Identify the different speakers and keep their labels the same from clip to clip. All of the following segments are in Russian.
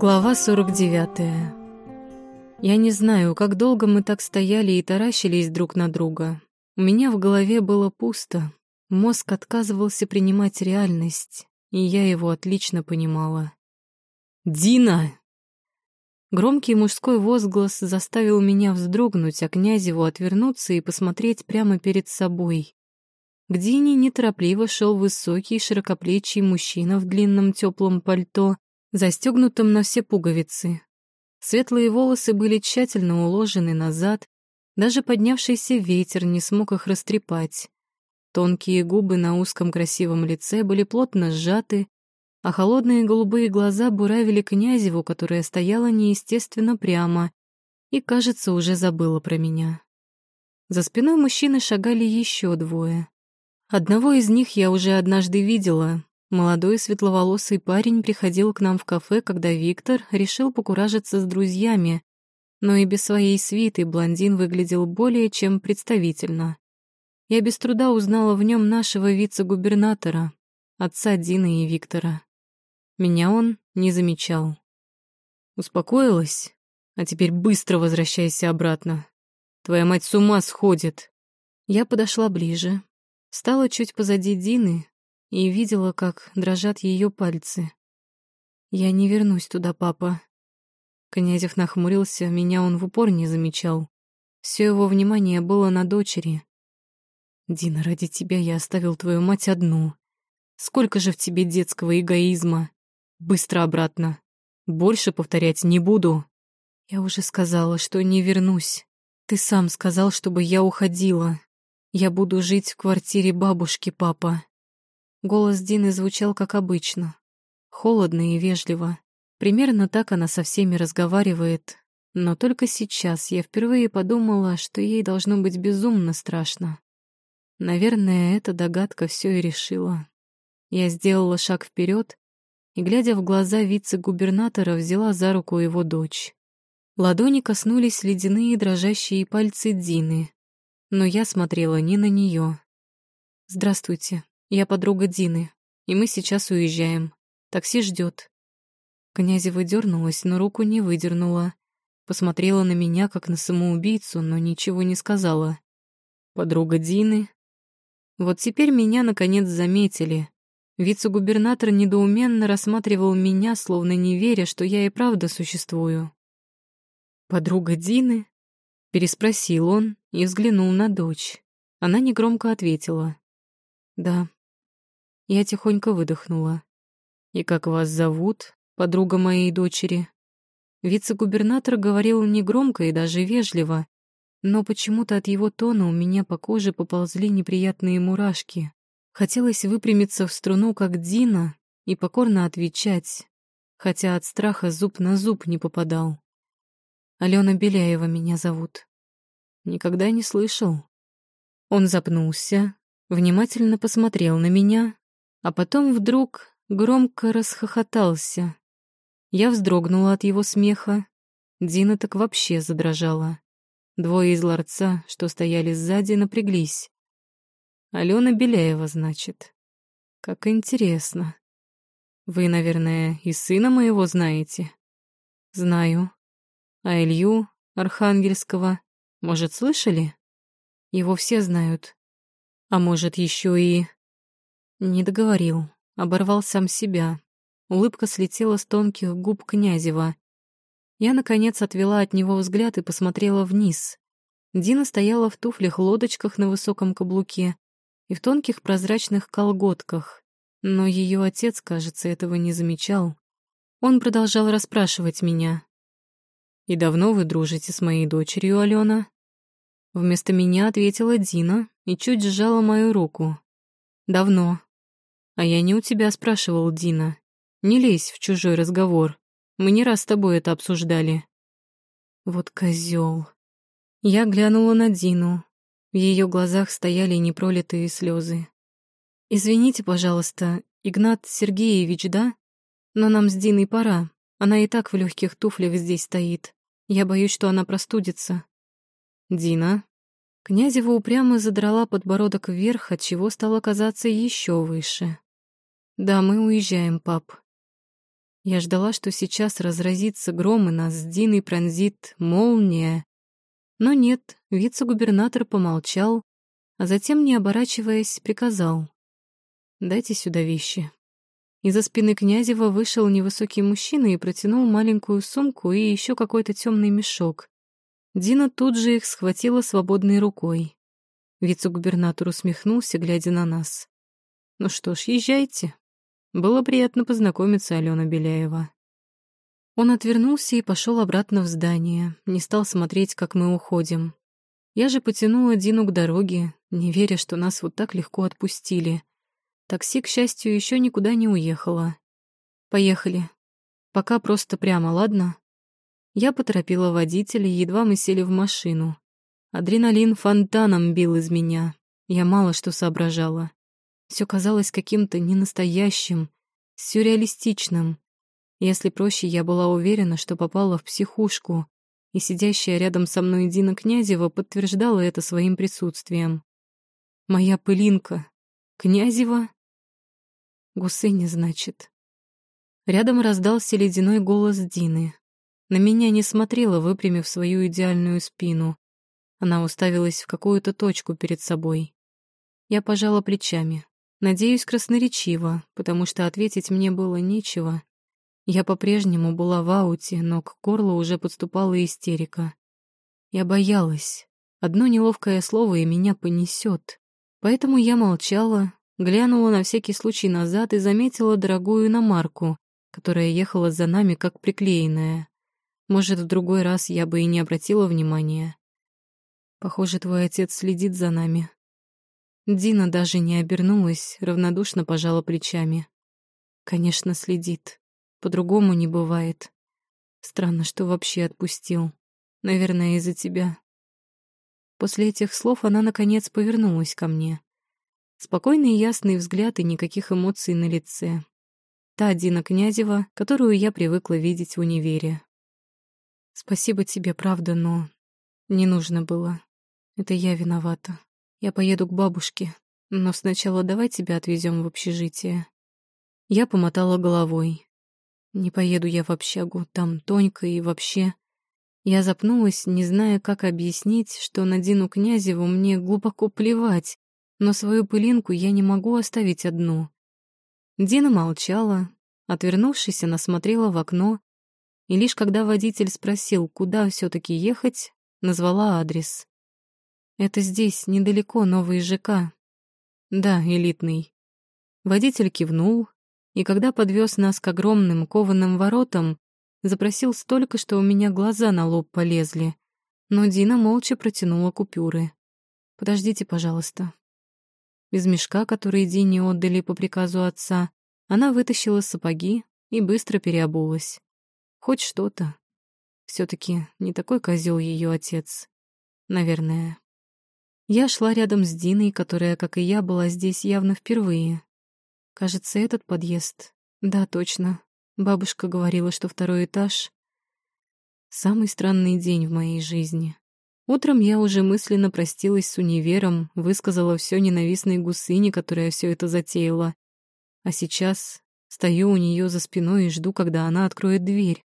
Speaker 1: Глава 49. Я не знаю, как долго мы так стояли и таращились друг на друга. У меня в голове было пусто. Мозг отказывался принимать реальность, и я его отлично понимала. «Дина!» Громкий мужской возглас заставил меня вздрогнуть, а Князеву отвернуться и посмотреть прямо перед собой. К Дине неторопливо шел высокий, широкоплечий мужчина в длинном теплом пальто, застегнутом на все пуговицы. Светлые волосы были тщательно уложены назад, даже поднявшийся ветер не смог их растрепать. Тонкие губы на узком красивом лице были плотно сжаты, а холодные голубые глаза буравили Князеву, которая стояла неестественно прямо и, кажется, уже забыла про меня. За спиной мужчины шагали еще двое. Одного из них я уже однажды видела. Молодой светловолосый парень приходил к нам в кафе, когда Виктор решил покуражиться с друзьями, но и без своей свиты блондин выглядел более чем представительно. Я без труда узнала в нем нашего вице-губернатора, отца Дины и Виктора. Меня он не замечал. Успокоилась? А теперь быстро возвращайся обратно. Твоя мать с ума сходит. Я подошла ближе, Стала чуть позади Дины и видела, как дрожат ее пальцы. «Я не вернусь туда, папа». Князев нахмурился, меня он в упор не замечал. Все его внимание было на дочери. «Дина, ради тебя я оставил твою мать одну. Сколько же в тебе детского эгоизма? Быстро обратно. Больше повторять не буду». «Я уже сказала, что не вернусь. Ты сам сказал, чтобы я уходила. Я буду жить в квартире бабушки, папа. Голос Дины звучал как обычно. Холодно и вежливо. Примерно так она со всеми разговаривает. Но только сейчас я впервые подумала, что ей должно быть безумно страшно. Наверное, эта догадка все и решила. Я сделала шаг вперед и, глядя в глаза вице-губернатора, взяла за руку его дочь. Ладони коснулись ледяные дрожащие пальцы Дины, но я смотрела не на нее. «Здравствуйте, я подруга Дины, и мы сейчас уезжаем. Такси ждет. Князева дернулась, но руку не выдернула. Посмотрела на меня, как на самоубийцу, но ничего не сказала. «Подруга Дины?» Вот теперь меня, наконец, заметили. Вице-губернатор недоуменно рассматривал меня, словно не веря, что я и правда существую. «Подруга Дины?» — переспросил он, и взглянул на дочь. Она негромко ответила. «Да». Я тихонько выдохнула. «И как вас зовут, подруга моей дочери?» Вице-губернатор говорил негромко и даже вежливо, но почему-то от его тона у меня по коже поползли неприятные мурашки. Хотелось выпрямиться в струну, как Дина, и покорно отвечать, хотя от страха зуб на зуб не попадал. Алена Беляева меня зовут. Никогда не слышал. Он запнулся, внимательно посмотрел на меня, а потом вдруг громко расхохотался. Я вздрогнула от его смеха. Дина так вообще задрожала. Двое из ларца, что стояли сзади, напряглись. Алена Беляева, значит. Как интересно. Вы, наверное, и сына моего знаете? Знаю. А Илью Архангельского может, слышали? Его все знают. А может, еще и... Не договорил, оборвал сам себя. Улыбка слетела с тонких губ Князева. Я, наконец, отвела от него взгляд и посмотрела вниз. Дина стояла в туфлях-лодочках на высоком каблуке и в тонких прозрачных колготках, но ее отец, кажется, этого не замечал. Он продолжал расспрашивать меня. «И давно вы дружите с моей дочерью, Алена?» Вместо меня ответила Дина и чуть сжала мою руку. «Давно. А я не у тебя спрашивал, Дина. Не лезь в чужой разговор. Мы не раз с тобой это обсуждали». Вот козел. Я глянула на Дину. В ее глазах стояли непролитые слезы. «Извините, пожалуйста, Игнат Сергеевич, да? Но нам с Диной пора. Она и так в легких туфлях здесь стоит. Я боюсь, что она простудится. Дина. Князева упрямо задрала подбородок вверх, от чего стало казаться еще выше. Да, мы уезжаем, пап. Я ждала, что сейчас разразится гром и нас с Диной пронзит молния. Но нет, вице-губернатор помолчал, а затем, не оборачиваясь, приказал. «Дайте сюда вещи». Из-за спины Князева вышел невысокий мужчина и протянул маленькую сумку и еще какой-то темный мешок. Дина тут же их схватила свободной рукой. Вице-губернатор усмехнулся, глядя на нас. «Ну что ж, езжайте. Было приятно познакомиться, Алена Беляева». Он отвернулся и пошел обратно в здание, не стал смотреть, как мы уходим. Я же потянула Дину к дороге, не веря, что нас вот так легко отпустили. Такси, к счастью, еще никуда не уехало. Поехали. Пока просто прямо, ладно? Я поторопила водителя, едва мы сели в машину. Адреналин фонтаном бил из меня. Я мало что соображала. Все казалось каким-то ненастоящим, сюрреалистичным. Если проще, я была уверена, что попала в психушку, и сидящая рядом со мной Дина Князева подтверждала это своим присутствием. Моя пылинка. Князева? Гусыня, значит. Рядом раздался ледяной голос Дины. На меня не смотрела, выпрямив свою идеальную спину. Она уставилась в какую-то точку перед собой. Я пожала плечами. Надеюсь, красноречиво, потому что ответить мне было нечего. Я по-прежнему была в ауте, но к горлу уже подступала истерика. Я боялась. Одно неловкое слово, и меня понесет. Поэтому я молчала, глянула на всякий случай назад и заметила дорогую иномарку, которая ехала за нами как приклеенная. Может, в другой раз я бы и не обратила внимания. Похоже, твой отец следит за нами. Дина даже не обернулась, равнодушно пожала плечами. Конечно, следит. По-другому не бывает. Странно, что вообще отпустил. Наверное, из-за тебя. После этих слов она, наконец, повернулась ко мне. Спокойный и ясный взгляд и никаких эмоций на лице. Та Дина Князева, которую я привыкла видеть в универе. Спасибо тебе, правда, но не нужно было. Это я виновата. Я поеду к бабушке, но сначала давай тебя отвезем в общежитие. Я помотала головой. Не поеду я в общагу, там Тонька и вообще... Я запнулась, не зная, как объяснить, что на Дину Князеву мне глубоко плевать, но свою пылинку я не могу оставить одну. Дина молчала, отвернувшись, она смотрела в окно, и лишь когда водитель спросил, куда все таки ехать, назвала адрес. «Это здесь, недалеко, новый ЖК». «Да, элитный». Водитель кивнул, и когда подвез нас к огромным кованым воротам, запросил столько, что у меня глаза на лоб полезли. Но Дина молча протянула купюры. «Подождите, пожалуйста». Из мешка, который Дине отдали по приказу отца, она вытащила сапоги и быстро переобулась. Хоть что-то. все таки не такой козел ее отец. Наверное. Я шла рядом с Диной, которая, как и я, была здесь явно впервые. Кажется, этот подъезд. Да, точно. Бабушка говорила, что второй этаж. Самый странный день в моей жизни. Утром я уже мысленно простилась с универом, высказала все ненавистной гусыне, которая все это затеяла. А сейчас стою у нее за спиной и жду, когда она откроет дверь.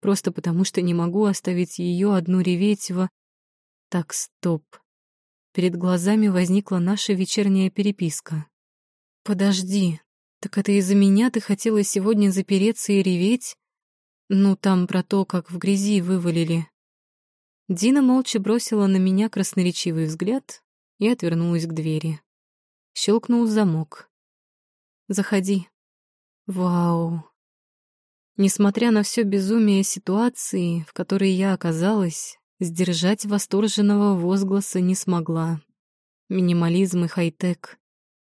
Speaker 1: Просто потому, что не могу оставить ее одну реветь во... Так, стоп. Перед глазами возникла наша вечерняя переписка. «Подожди, так это из-за меня ты хотела сегодня запереться и реветь? Ну, там про то, как в грязи вывалили». Дина молча бросила на меня красноречивый взгляд и отвернулась к двери. Щелкнул замок. «Заходи». «Вау». Несмотря на все безумие ситуации, в которой я оказалась, сдержать восторженного возгласа не смогла. Минимализм и хай-тек.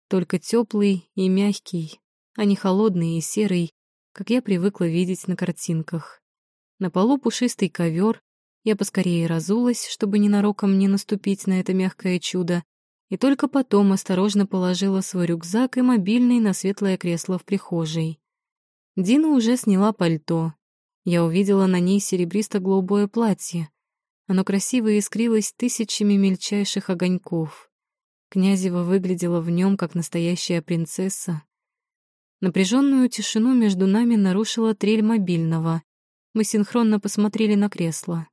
Speaker 1: Только теплый и мягкий, а не холодный и серый, как я привыкла видеть на картинках. На полу пушистый ковер. Я поскорее разулась, чтобы ненароком не наступить на это мягкое чудо, и только потом осторожно положила свой рюкзак и мобильный на светлое кресло в прихожей. Дина уже сняла пальто. Я увидела на ней серебристо-голубое платье. Оно красиво искрилось тысячами мельчайших огоньков. Князева выглядела в нем как настоящая принцесса. Напряженную тишину между нами нарушила трель мобильного. Мы синхронно посмотрели на кресло.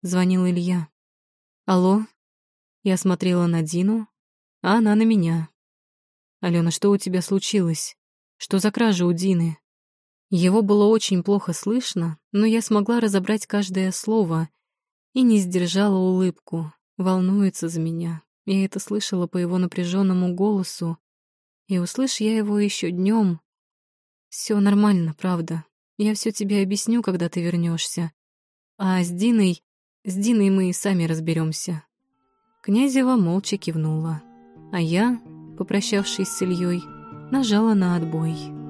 Speaker 1: Звонил Илья. «Алло?» Я смотрела на Дину, а она на меня. «Алена, что у тебя случилось? Что за кража у Дины?» Его было очень плохо слышно, но я смогла разобрать каждое слово и не сдержала улыбку. Волнуется за меня. Я это слышала по его напряженному голосу. И услышь я его еще днем. Все нормально, правда. Я все тебе объясню, когда ты вернешься. А с Диной... С Диной мы и сами разберемся. Князева молча кивнула. А я, попрощавшись с Ильей, нажала на отбой.